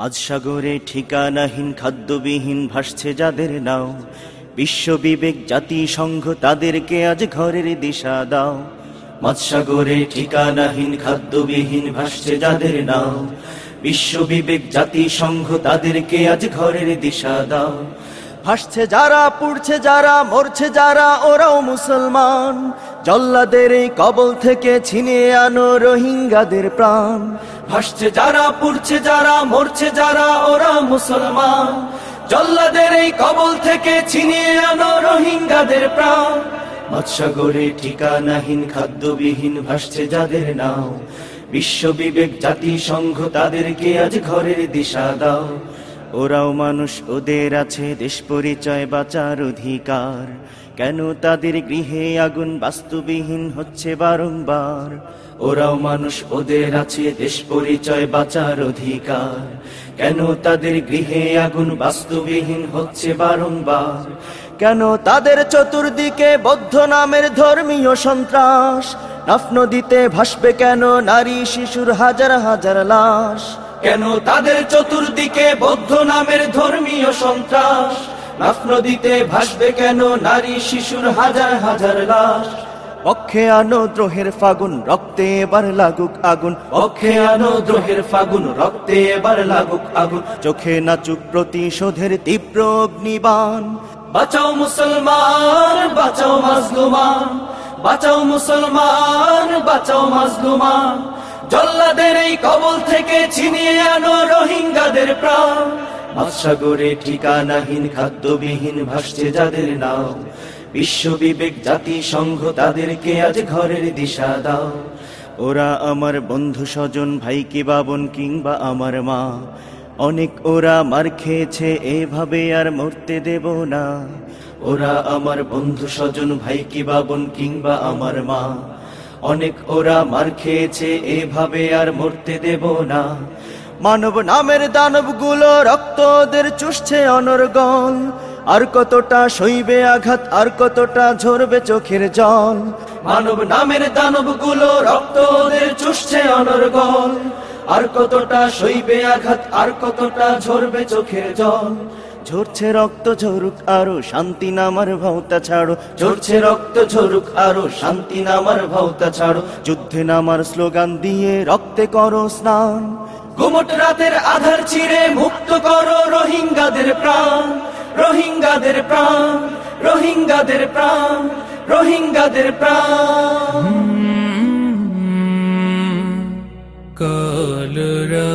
মাঝসাগরে ঠিকানাহীন, খাদ্যবিহীন ভাসছে যাদের নাও। বিশ্ব বিবেক জাতিসংঘ তাদেরকে আজ ঘরের দিশা দাও। মাঝসাগরে ঠিকানাহীন, খাদ্যবিহীন ভাসছে যাদের নাও। বিশ্ব বিবেক জাতিসংঘ তাদেরকে আজ ঘরের দিশা দাও। ভাসছে যারা, পুড়ছে যারা, মরছে যারা, ওরাও মুসলমান। জল্লাদের এই কবল থেকে ছিনিয়ে আনো রোহিঙ্গাদের প্রাণ। ভাসছে যারা, পুড়ছে যারা, মরছে যারা ওরা মুসলমান। জল্লাদের এই কবল থেকে ছিনিয়ে আনো রোহিঙ্গাদের প্রাণ। মৎস্যগরে ঠিকানাহীন, খাদ্যবিহীন ভাসছে যাদের নাও। বিশ্ব বিবেক জাতিসংঘ তাদেরকে আজ ঘরের দিশা দাও। ওরাও মানুষ, ওদের আছে দেশ পরিচয়, বাঁচার অধিকার। কেন তাদের গৃহে আগুন বাস্তুবিহীন হচ্ছে বারংবার? ওরাও মানুষ, ওদের আছে দেশ পরিচয়, বাঁচার অধিকার। কেন তাদের গৃহে আগুন বাস্তুবিহীন হচ্ছে বারংবার? কেন তাদের চতুর্দিকে বৌদ্ধ নামের ধর্মীয় সন্ত্রাস? নাফ নদীতে ভাসবে কেন নারী, শিশুর হাজার হাজার লাশ? কেন তাদের চতুর্দিকে বৌদ্ধ নামের ধর্মীয় সন্ত্রাস? নাফ নদীতে ভাসবে কেন নারী শিশুর হাজার হাজার লাশ? পক্ষে আনো দ্রোহের ফাগুন রক্তে এবার লাগুক আগুন। পক্ষে আনো দ্রোহের ফাগুন রক্তে এবার লাগুক আগুন। চোখে নাচুক প্রতিশোধের তীব্র অগ্নিবান বাঁচাও মুসলমান বাঁচাও মাজলুমান। বাঁচাও মুসলমান বাঁচাও মাজলুমান। জল্লাদের এই কবল থেকে ছিনিয়ে আনো রোহিঙ্গাদের প্রাণ। মাসাগরে ঠিকানাহীন, খাদ্যবিহীন ভাসছে যাদের নাও বিশ্ব বিবেক জাতিসংঘ তাদেরকে আজ ঘরের দিশা দাও। ওরা আমার বন্ধু স্বজন ভাই কি বাবন কিংবা আমার মা। অনেক ওরা মার খেয়েছে, এভাবে আর মরতে দেব না। ওরা আমার বন্ধু স্বজন ভাই কি বাবন কিংবা আমার মা। অনেক ওরা মার খেয়েছে, এভাবে আর মরতে দেব না। মানব নামের দানবগুলো রক্ত ওদের চুষছে অনর্গল। আর কতটা সইবে আঘাত, আর কতটা ঝরবে চোখের জল। মানব নামের দানবগুলো রক্ত ওদের চুষছে অনর্গল। আর কতটা সইবে আঘাত, আর কতটা ঝরবে চোখের জল। ঝরছে রক্ত ঝরুক আরও শান্তি নামার ভাওতা ছাড়ো। ঝরছে রক্ত ঝরুক আরও শান্তি নামার ভাওতা ছাড়ো। যুদ্ধে নামার স্লোগান দিয়ে রক্তে করো স্নান। গুমট রাতের আধার চিরে মুক্ত করো রোহিঙ্গাদের প্রাণ। রোহিঙ্গাদের প্রাণ রোহিঙ্গাদের প্রাণ রোহিঙ্গাদের প্রাণ। কালরা